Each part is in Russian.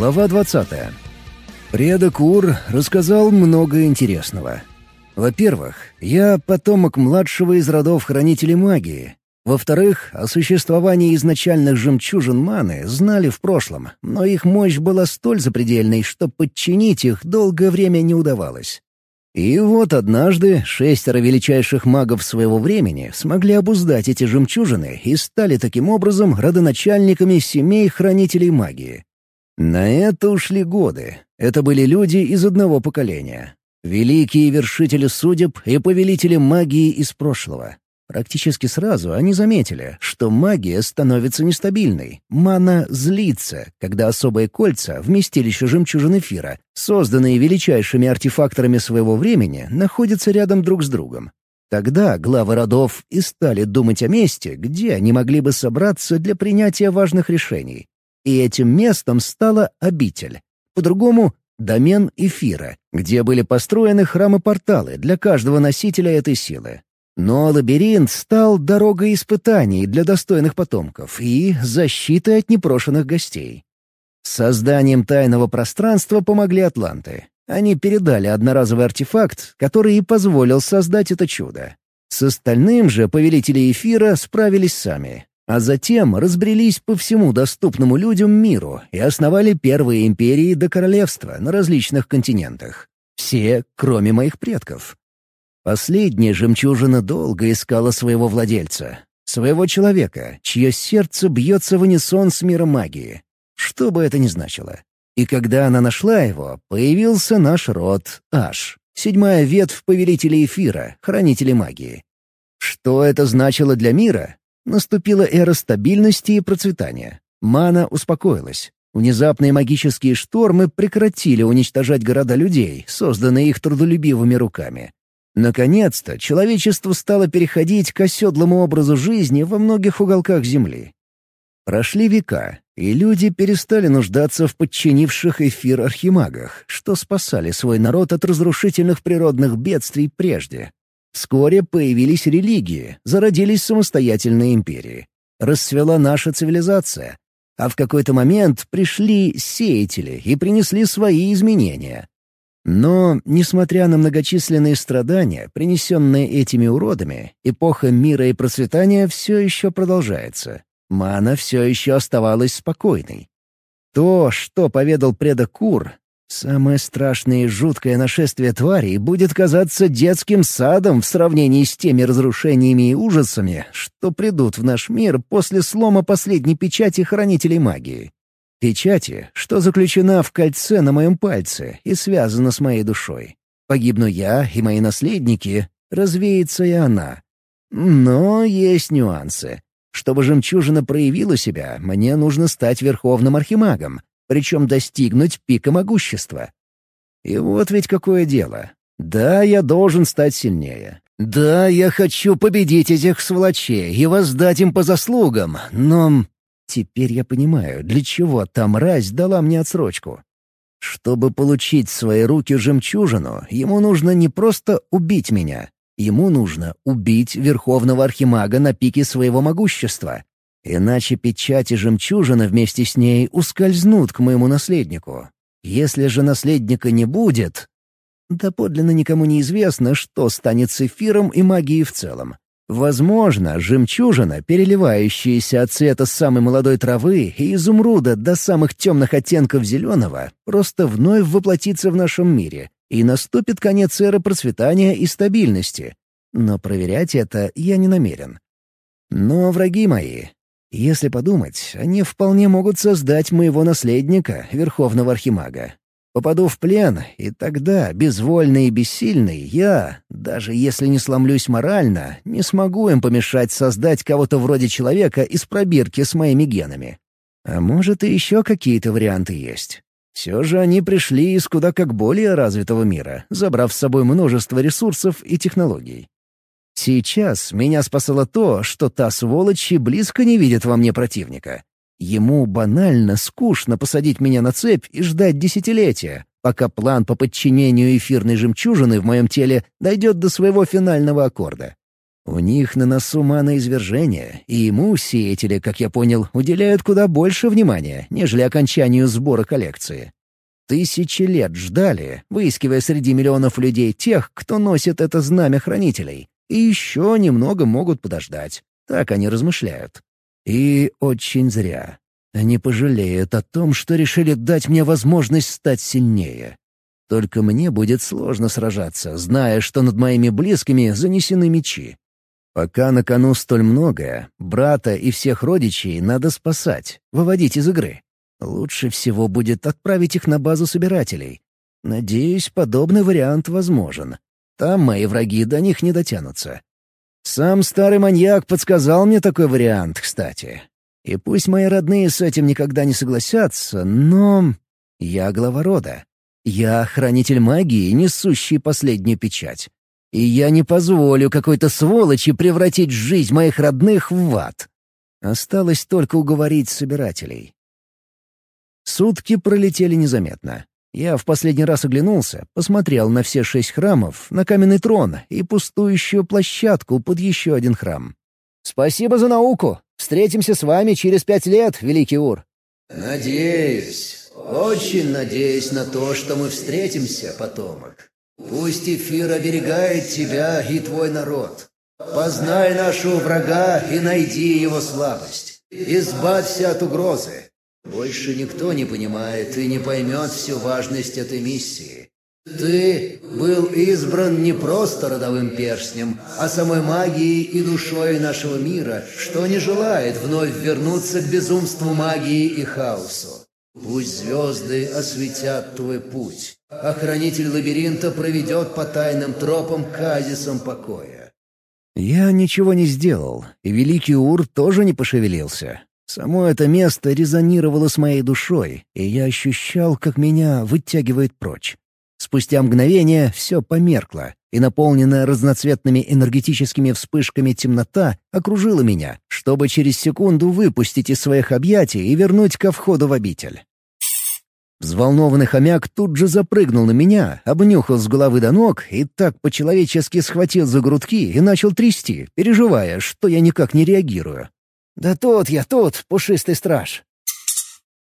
Глава 20. Предок Ур рассказал много интересного. Во-первых, я потомок младшего из родов хранителей магии. Во-вторых, о существовании изначальных жемчужин маны знали в прошлом, но их мощь была столь запредельной, что подчинить их долгое время не удавалось. И вот однажды шестеро величайших магов своего времени смогли обуздать эти жемчужины и стали таким образом родоначальниками семей хранителей магии. На это ушли годы. Это были люди из одного поколения. Великие вершители судеб и повелители магии из прошлого. Практически сразу они заметили, что магия становится нестабильной. Мана злится, когда особые кольца, вместилище жемчужин эфира, созданные величайшими артефакторами своего времени, находятся рядом друг с другом. Тогда главы родов и стали думать о месте, где они могли бы собраться для принятия важных решений. И этим местом стала обитель. По-другому — домен эфира, где были построены храмы-порталы для каждого носителя этой силы. Но лабиринт стал дорогой испытаний для достойных потомков и защитой от непрошенных гостей. Созданием тайного пространства помогли атланты. Они передали одноразовый артефакт, который и позволил создать это чудо. С остальным же повелители эфира справились сами, а затем разбрелись по всему доступному людям миру и основали первые империи до королевства на различных континентах. Все, кроме моих предков. Последняя жемчужина долго искала своего владельца. Своего человека, чье сердце бьется в унисон с миром магии. Что бы это ни значило. И когда она нашла его, появился наш род Аш, седьмая ветвь повелителей эфира, хранителей магии. Что это значило для мира? Наступила эра стабильности и процветания. Мана успокоилась. Внезапные магические штормы прекратили уничтожать города людей, созданные их трудолюбивыми руками. Наконец-то человечество стало переходить к оседлому образу жизни во многих уголках Земли. Прошли века, и люди перестали нуждаться в подчинивших эфир архимагах, что спасали свой народ от разрушительных природных бедствий прежде. Вскоре появились религии, зародились самостоятельные империи. Расцвела наша цивилизация. А в какой-то момент пришли сеятели и принесли свои изменения. Но, несмотря на многочисленные страдания, принесенные этими уродами, эпоха мира и процветания все еще продолжается. Мана все еще оставалась спокойной. То, что поведал предок Кур, самое страшное и жуткое нашествие тварей будет казаться детским садом в сравнении с теми разрушениями и ужасами, что придут в наш мир после слома последней печати хранителей магии. Печати, что заключена в кольце на моем пальце и связана с моей душой. Погибну я и мои наследники, развеется и она. Но есть нюансы. Чтобы жемчужина проявила себя, мне нужно стать верховным архимагом, причем достигнуть пика могущества. И вот ведь какое дело. Да, я должен стать сильнее. Да, я хочу победить этих сволочей и воздать им по заслугам, но Теперь я понимаю, для чего та мразь дала мне отсрочку. Чтобы получить в свои руки жемчужину, ему нужно не просто убить меня. Ему нужно убить Верховного Архимага на пике своего могущества. Иначе печати жемчужина вместе с ней ускользнут к моему наследнику. Если же наследника не будет... Доподлинно никому не известно, что станет с эфиром и магией в целом. Возможно, жемчужина, переливающаяся от цвета самой молодой травы и изумруда до самых темных оттенков зеленого, просто вновь воплотится в нашем мире, и наступит конец эры процветания и стабильности. Но проверять это я не намерен. Но враги мои, если подумать, они вполне могут создать моего наследника, Верховного Архимага. Попаду в плен, и тогда, безвольный и бессильный, я, даже если не сломлюсь морально, не смогу им помешать создать кого-то вроде человека из пробирки с моими генами. А может, и еще какие-то варианты есть. Все же они пришли из куда как более развитого мира, забрав с собой множество ресурсов и технологий. Сейчас меня спасало то, что та сволочь и близко не видит во мне противника. Ему банально скучно посадить меня на цепь и ждать десятилетия, пока план по подчинению эфирной жемчужины в моем теле дойдет до своего финального аккорда. У них на носу извержения, и ему сеятели, как я понял, уделяют куда больше внимания, нежели окончанию сбора коллекции. Тысячи лет ждали, выискивая среди миллионов людей тех, кто носит это знамя хранителей. И еще немного могут подождать. Так они размышляют. И очень зря. Они пожалеют о том, что решили дать мне возможность стать сильнее. Только мне будет сложно сражаться, зная, что над моими близкими занесены мечи. Пока на кону столь многое, брата и всех родичей надо спасать, выводить из игры. Лучше всего будет отправить их на базу собирателей. Надеюсь, подобный вариант возможен. Там мои враги до них не дотянутся. Сам старый маньяк подсказал мне такой вариант, кстати. И пусть мои родные с этим никогда не согласятся, но... Я глава рода. Я хранитель магии, несущий последнюю печать. И я не позволю какой-то сволочи превратить жизнь моих родных в ад. Осталось только уговорить собирателей. Сутки пролетели незаметно. Я в последний раз оглянулся, посмотрел на все шесть храмов, на каменный трон и пустующую площадку под еще один храм. «Спасибо за науку! Встретимся с вами через пять лет, Великий Ур!» «Надеюсь!» Очень надеюсь на то, что мы встретимся, потомок. Пусть эфир оберегает тебя и твой народ. Познай нашего врага и найди его слабость. Избавься от угрозы. Больше никто не понимает и не поймет всю важность этой миссии. Ты был избран не просто родовым перстнем, а самой магией и душой нашего мира, что не желает вновь вернуться к безумству магии и хаосу. Пусть звезды осветят твой путь, а хранитель лабиринта проведет по тайным тропам казисом покоя. Я ничего не сделал, и Великий Ур тоже не пошевелился. Само это место резонировало с моей душой, и я ощущал, как меня вытягивает прочь. Спустя мгновение все померкло, и наполненная разноцветными энергетическими вспышками темнота окружила меня, чтобы через секунду выпустить из своих объятий и вернуть ко входу в обитель. Взволнованный хомяк тут же запрыгнул на меня, обнюхал с головы до ног и так по-человечески схватил за грудки и начал трясти, переживая, что я никак не реагирую. «Да тут я, тут, пушистый страж!»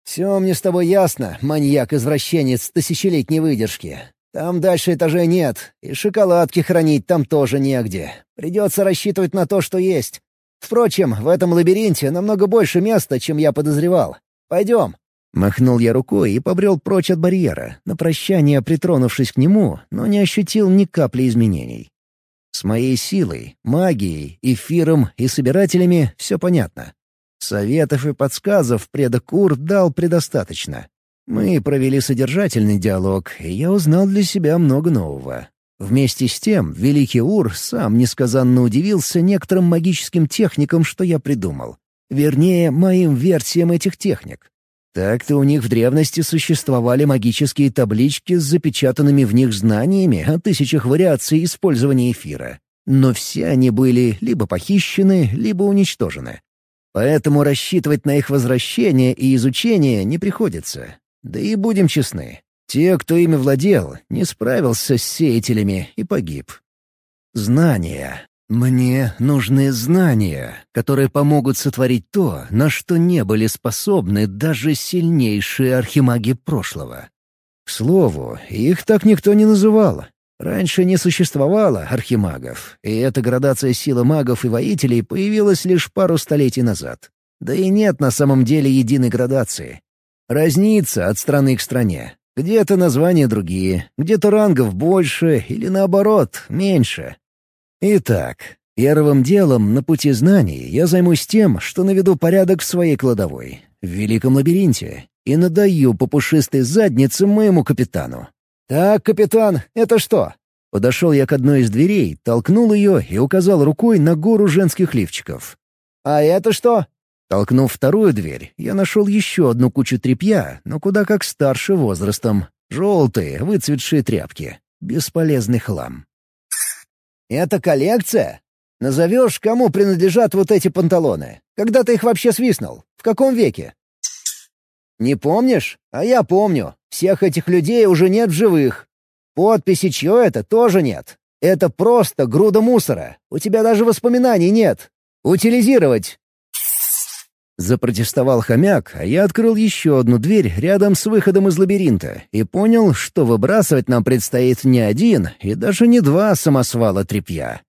«Все мне с тобой ясно, маньяк-извращенец тысячелетней выдержки. Там дальше этажей нет, и шоколадки хранить там тоже негде. Придется рассчитывать на то, что есть. Впрочем, в этом лабиринте намного больше места, чем я подозревал. Пойдем». Махнул я рукой и побрел прочь от барьера, на прощание притронувшись к нему, но не ощутил ни капли изменений. С моей силой, магией, эфиром и собирателями все понятно. Советов и подсказов предок Кур дал предостаточно. Мы провели содержательный диалог, и я узнал для себя много нового. Вместе с тем, Великий Ур сам несказанно удивился некоторым магическим техникам, что я придумал. Вернее, моим версиям этих техник. Так-то у них в древности существовали магические таблички с запечатанными в них знаниями о тысячах вариаций использования эфира. Но все они были либо похищены, либо уничтожены. Поэтому рассчитывать на их возвращение и изучение не приходится. Да и будем честны, те, кто ими владел, не справился с сеятелями и погиб. Знания. Мне нужны знания, которые помогут сотворить то, на что не были способны даже сильнейшие архимаги прошлого. К слову, их так никто не называл. Раньше не существовало архимагов, и эта градация силы магов и воителей появилась лишь пару столетий назад. Да и нет на самом деле единой градации. Разнится от страны к стране. Где-то названия другие, где-то рангов больше или наоборот, меньше. Итак, первым делом на пути знаний я займусь тем, что наведу порядок в своей кладовой, в Великом лабиринте, и надаю по пушистой заднице моему капитану. «Так, капитан, это что?» Подошел я к одной из дверей, толкнул ее и указал рукой на гору женских лифчиков. «А это что?» Толкнув вторую дверь, я нашел еще одну кучу тряпья, но куда как старше возрастом. Желтые, выцветшие тряпки. Бесполезный хлам. «Это коллекция? Назовешь, кому принадлежат вот эти панталоны? Когда ты их вообще свистнул? В каком веке?» «Не помнишь? А я помню. Всех этих людей уже нет в живых. Подписи чье это тоже нет. Это просто груда мусора. У тебя даже воспоминаний нет. Утилизировать!» Запротестовал хомяк, а я открыл еще одну дверь рядом с выходом из лабиринта и понял, что выбрасывать нам предстоит не один и даже не два самосвала тряпья.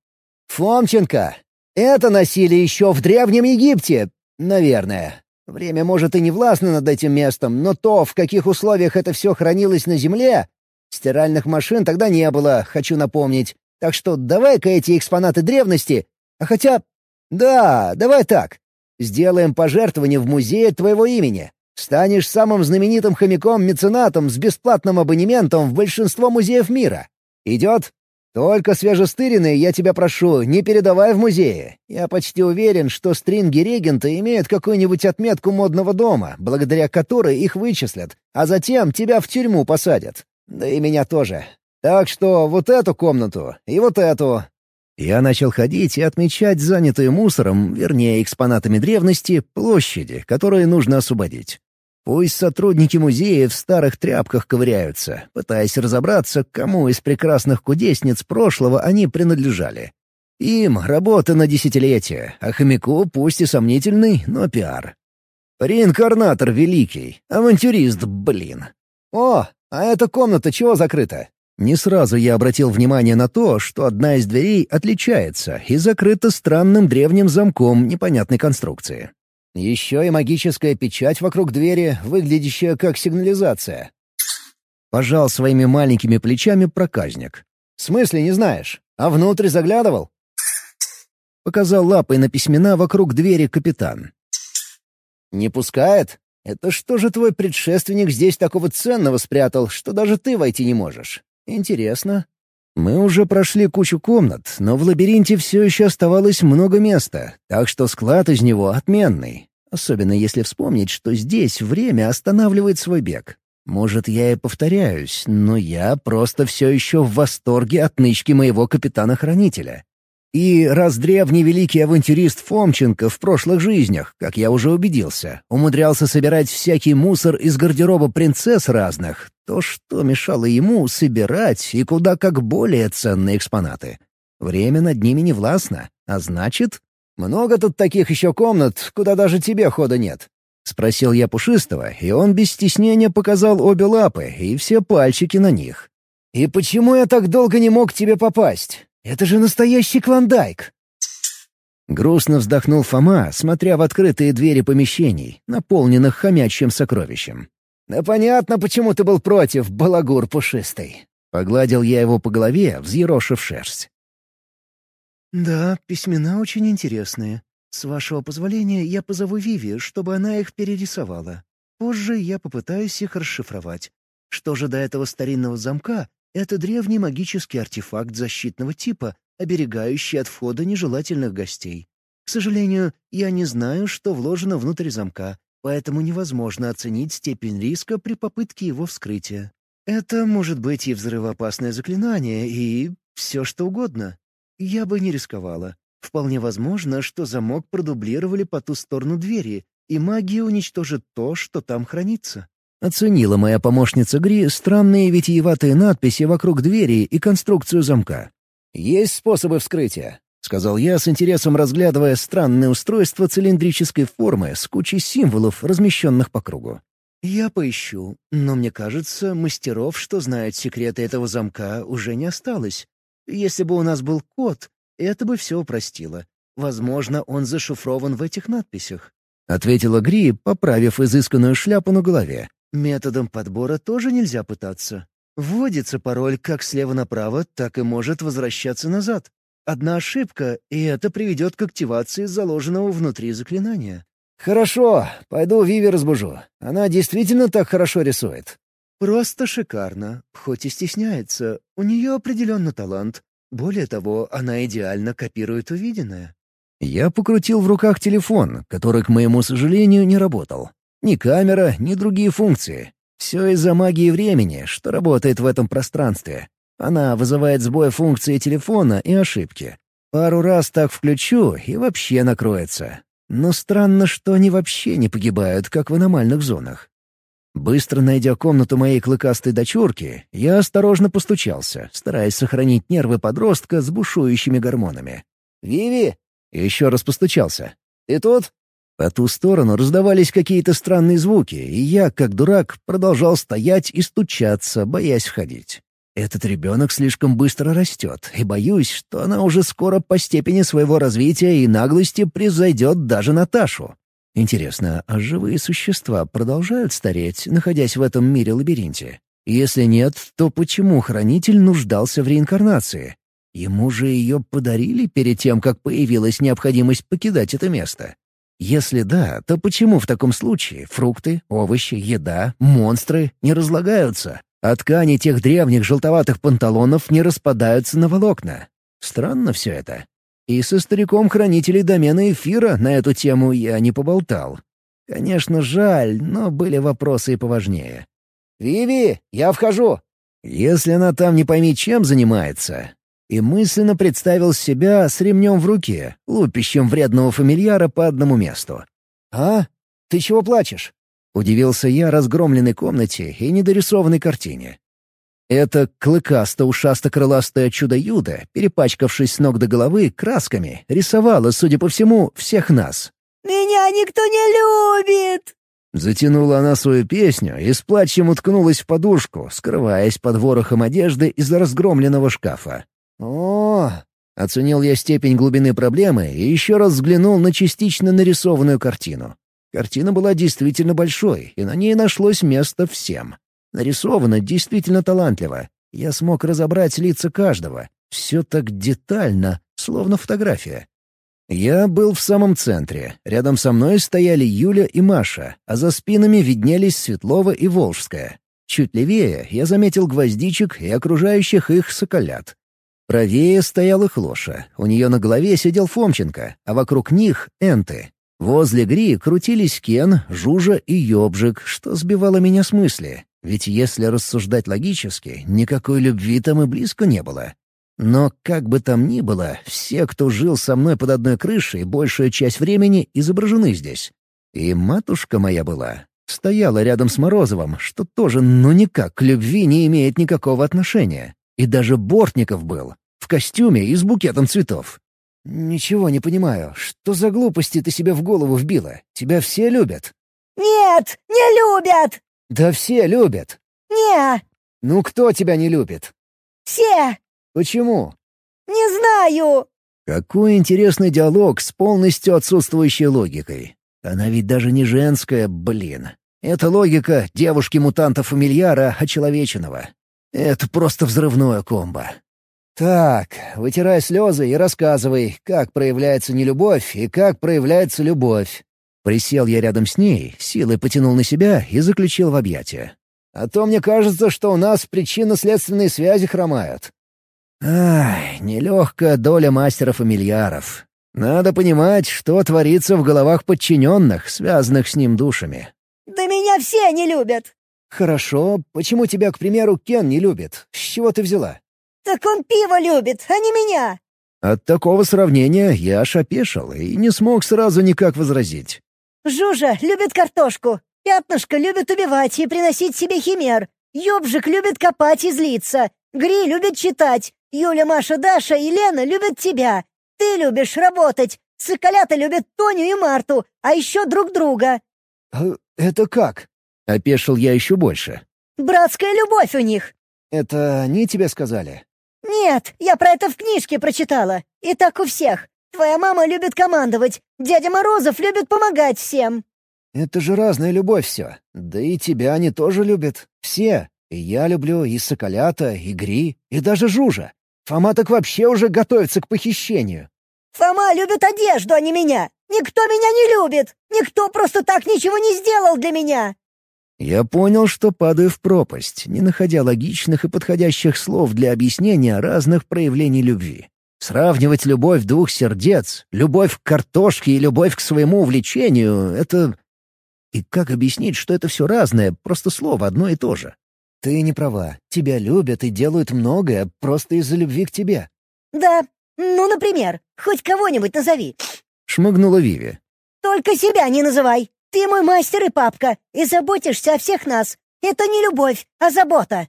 «Фомченко, это носили еще в Древнем Египте, наверное. Время, может, и не властно над этим местом, но то, в каких условиях это все хранилось на Земле... Стиральных машин тогда не было, хочу напомнить. Так что давай-ка эти экспонаты древности... А хотя... Да, давай так. Сделаем пожертвование в музее твоего имени. Станешь самым знаменитым хомяком-меценатом с бесплатным абонементом в большинство музеев мира. Идет? Только свежестыренные, я тебя прошу, не передавай в музее. Я почти уверен, что стринги регента имеют какую-нибудь отметку модного дома, благодаря которой их вычислят, а затем тебя в тюрьму посадят. Да и меня тоже. Так что вот эту комнату и вот эту я начал ходить и отмечать занятые мусором, вернее, экспонатами древности, площади, которые нужно освободить. Пусть сотрудники музея в старых тряпках ковыряются, пытаясь разобраться, кому из прекрасных кудесниц прошлого они принадлежали. Им работа на десятилетия, а хомяку пусть и сомнительный, но пиар. Реинкарнатор великий, авантюрист, блин. О, а эта комната чего закрыта? Не сразу я обратил внимание на то, что одна из дверей отличается и закрыта странным древним замком непонятной конструкции. Еще и магическая печать вокруг двери, выглядящая как сигнализация. Пожал своими маленькими плечами проказник. «В смысле не знаешь? А внутрь заглядывал?» Показал лапой на письмена вокруг двери капитан. «Не пускает? Это что же твой предшественник здесь такого ценного спрятал, что даже ты войти не можешь? Интересно. Мы уже прошли кучу комнат, но в лабиринте все еще оставалось много места, так что склад из него отменный. Особенно если вспомнить, что здесь время останавливает свой бег. Может, я и повторяюсь, но я просто все еще в восторге от нычки моего капитана-хранителя. И раз древний великий авантюрист Фомченко в прошлых жизнях, как я уже убедился, умудрялся собирать всякий мусор из гардероба принцесс разных, то что мешало ему собирать и куда как более ценные экспонаты? Время над ними не властно, а значит... «Много тут таких еще комнат, куда даже тебе хода нет?» — спросил я Пушистого, и он без стеснения показал обе лапы и все пальчики на них. «И почему я так долго не мог к тебе попасть? Это же настоящий клондайк!» Грустно вздохнул Фома, смотря в открытые двери помещений, наполненных хомячьим сокровищем. «Да понятно, почему ты был против, балагур пушистый!» Погладил я его по голове, взъерошив шерсть. «Да, письмена очень интересные. С вашего позволения я позову Виви, чтобы она их перерисовала. Позже я попытаюсь их расшифровать. Что же до этого старинного замка, это древний магический артефакт защитного типа, оберегающий от входа нежелательных гостей. К сожалению, я не знаю, что вложено внутрь замка, поэтому невозможно оценить степень риска при попытке его вскрытия. Это может быть и взрывоопасное заклинание, и все что угодно. Я бы не рисковала. Вполне возможно, что замок продублировали по ту сторону двери, и магия уничтожит то, что там хранится. Оценила моя помощница Гри странные витиеватые надписи вокруг двери и конструкцию замка. «Есть способы вскрытия», — сказал я с интересом, разглядывая странное устройство цилиндрической формы с кучей символов, размещенных по кругу. «Я поищу, но мне кажется, мастеров, что знают секреты этого замка, уже не осталось. Если бы у нас был код, это бы все упростило. Возможно, он зашифрован в этих надписях», — ответила Гри, поправив изысканную шляпу на голове. Методом подбора тоже нельзя пытаться. Вводится пароль как слева направо, так и может возвращаться назад. Одна ошибка, и это приведет к активации заложенного внутри заклинания. «Хорошо, пойду Виви разбужу. Она действительно так хорошо рисует». «Просто шикарно. Хоть и стесняется, у нее определенно талант. Более того, она идеально копирует увиденное». Я покрутил в руках телефон, который, к моему сожалению, не работал. Ни камера, ни другие функции. Все из-за магии времени, что работает в этом пространстве. Она вызывает сбой функции телефона и ошибки. Пару раз так включу и вообще накроется. Но странно, что они вообще не погибают, как в аномальных зонах. Быстро найдя комнату моей клыкастой дочурки, я осторожно постучался, стараясь сохранить нервы подростка с бушующими гормонами. «Виви!» — еще раз постучался. «Ты тут?» По ту сторону раздавались какие-то странные звуки, и я, как дурак, продолжал стоять и стучаться, боясь входить. Этот ребенок слишком быстро растет, и боюсь, что она уже скоро по степени своего развития и наглости превзойдет даже Наташу. Интересно, а живые существа продолжают стареть, находясь в этом мире-лабиринте? Если нет, то почему Хранитель нуждался в реинкарнации? Ему же ее подарили перед тем, как появилась необходимость покидать это место. Если да, то почему в таком случае фрукты, овощи, еда, монстры не разлагаются, а ткани тех древних желтоватых панталонов не распадаются на волокна? Странно все это. И со стариком хранителей домена эфира на эту тему я не поболтал. Конечно, жаль, но были вопросы и поважнее. «Виви, я вхожу!» Если она там не пойми чем занимается. И мысленно представил себя с ремнем в руке, лупящим вредного фамильяра по одному месту. «А? Ты чего плачешь?» Удивился я разгромленной комнате и недорисованной картине. Это клыкасто-ушасто-крыластое чудо-юдо, перепачкавшись с ног до головы красками, рисовало, судя по всему, всех нас. «Меня никто не любит!» Затянула она свою песню и с плачем уткнулась в подушку, скрываясь под ворохом одежды из разгромленного шкафа. «О!» — оценил я степень глубины проблемы и еще раз взглянул на частично нарисованную картину. Картина была действительно большой, и на ней нашлось место всем. Нарисовано действительно талантливо. Я смог разобрать лица каждого. Все так детально, словно фотография. Я был в самом центре. Рядом со мной стояли Юля и Маша, а за спинами виднелись Светлова и Волжская. Чуть левее я заметил гвоздичек и окружающих их соколят. Правее стояла Хлоша, у нее на голове сидел Фомченко, а вокруг них — энты. Возле Гри крутились Кен, Жужа и Ёбжик, что сбивало меня с мысли. Ведь если рассуждать логически, никакой любви там и близко не было. Но как бы там ни было, все, кто жил со мной под одной крышей, большую часть времени изображены здесь. И матушка моя была. Стояла рядом с Морозовым, что тоже ну никак к любви не имеет никакого отношения. И даже Бортников был. В костюме и с букетом цветов. «Ничего не понимаю. Что за глупости ты себе в голову вбила? Тебя все любят?» «Нет, не любят!» «Да все любят!» «Не!» «Ну кто тебя не любит?» «Все!» «Почему?» «Не знаю!» Какой интересный диалог с полностью отсутствующей логикой. Она ведь даже не женская, блин. Это логика девушки-мутанта-фамильяра очеловеченного. Это просто взрывное комбо. Так, вытирай слезы и рассказывай, как проявляется нелюбовь и как проявляется любовь. Присел я рядом с ней, силой потянул на себя и заключил в объятия. А то мне кажется, что у нас причинно-следственные связи хромают. Ай, нелегкая доля мастеров-фамильяров. Надо понимать, что творится в головах подчиненных, связанных с ним душами. «Да меня все не любят!» «Хорошо. Почему тебя, к примеру, Кен не любит? С чего ты взяла?» «Так он пиво любит, а не меня!» От такого сравнения я аж опешил и не смог сразу никак возразить. «Жужа любит картошку, Пятнышко любит убивать и приносить себе химер, Ёбжик любит копать и злиться, Гри любит читать, Юля, Маша, Даша и Лена любят тебя. Ты любишь работать, Соколята любят Тоню и Марту, а еще друг друга». А «Это как?» — опешил я еще больше. «Братская любовь у них». «Это они тебе сказали?» «Нет, я про это в книжке прочитала. И так у всех. Твоя мама любит командовать, дядя Морозов любит помогать всем». «Это же разная любовь все. Да и тебя они тоже любят. Все. И я люблю, и Соколята, и Гри, и даже Жужа. Фома так вообще уже готовится к похищению». «Фома любит одежду, а не меня. Никто меня не любит. Никто просто так ничего не сделал для меня». Я понял, что падаю в пропасть, не находя логичных и подходящих слов для объяснения разных проявлений любви. Сравнивать любовь двух сердец, любовь к картошке и любовь к своему увлечению — это... И как объяснить, что это все разное, просто слово одно и то же? Ты не права. Тебя любят и делают многое просто из-за любви к тебе. «Да, ну, например, хоть кого-нибудь назови», — шмыгнула Виви. «Только себя не называй. Ты мой мастер и папка, и заботишься о всех нас. Это не любовь, а забота».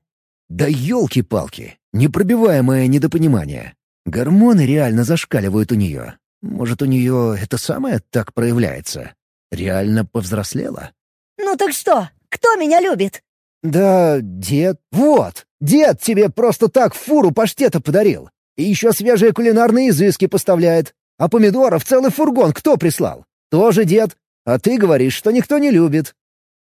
Да елки-палки, непробиваемое недопонимание. Гормоны реально зашкаливают у нее. Может, у нее это самое так проявляется? Реально повзрослела? «Ну так что, кто меня любит?» «Да, дед. Вот, дед тебе просто так фуру паштета подарил. И еще свежие кулинарные изыски поставляет. А помидоров целый фургон кто прислал? Тоже дед. А ты говоришь, что никто не любит».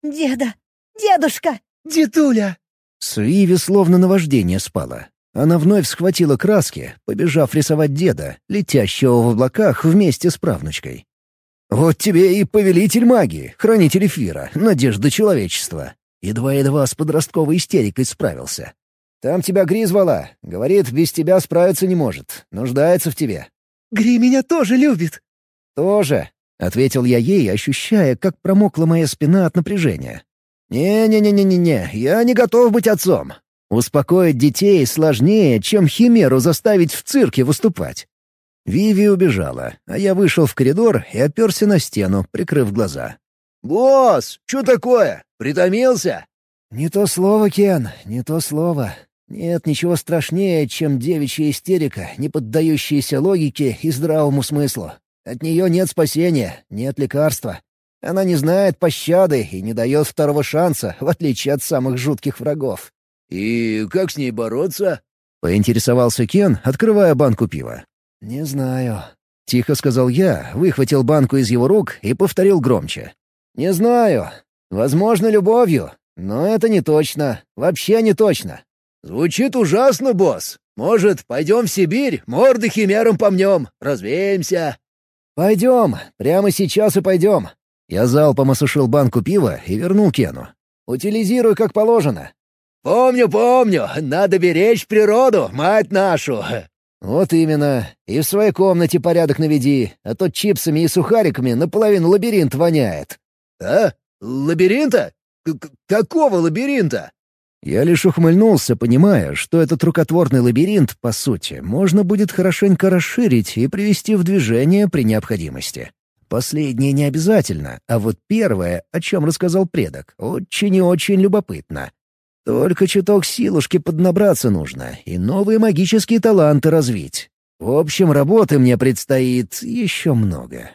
«Деда! Дедушка!» «Дедуля!» С Риви словно наваждение спало. Она вновь схватила краски, побежав рисовать деда, летящего в облаках вместе с правнучкой. «Вот тебе и повелитель магии, хранитель эфира, надежда человечества». Едва-едва с подростковой истерикой справился. «Там тебя Гри звала. Говорит, без тебя справиться не может. Нуждается в тебе». «Гри меня тоже любит». «Тоже», — ответил я ей, ощущая, как промокла моя спина от напряжения. «Не-не-не-не-не, я не готов быть отцом. Успокоить детей сложнее, чем химеру заставить в цирке выступать. Виви убежала, а я вышел в коридор и оперся на стену, прикрыв глаза. «Босс, что такое? Притомился?» «Не то слово, Кен, не то слово. Нет ничего страшнее, чем девичья истерика, не поддающаяся логике и здравому смыслу. От нее нет спасения, нет лекарства. Она не знает пощады и не дает второго шанса, в отличие от самых жутких врагов. «И как с ней бороться?» — поинтересовался Кен, открывая банку пива. «Не знаю», — тихо сказал я, выхватил банку из его рук и повторил громче. «Не знаю. Возможно, любовью. Но это не точно. Вообще не точно». «Звучит ужасно, босс. Может, пойдем в Сибирь, морды химерам помнем, развеемся?» «Пойдем. Прямо сейчас и пойдем». Я залпом осушил банку пива и вернул Кену. «Утилизируй как положено. «Помню, помню. Надо беречь природу, мать нашу!» «Вот именно. И в своей комнате порядок наведи, а то чипсами и сухариками наполовину лабиринт воняет». «А? Лабиринта? К Какого лабиринта?» Я лишь ухмыльнулся, понимая, что этот рукотворный лабиринт, по сути, можно будет хорошенько расширить и привести в движение при необходимости. Последнее не обязательно, а вот первое, о чем рассказал предок, очень и очень любопытно. Только чуток силушки поднабраться нужно и новые магические таланты развить. В общем, работы мне предстоит еще много.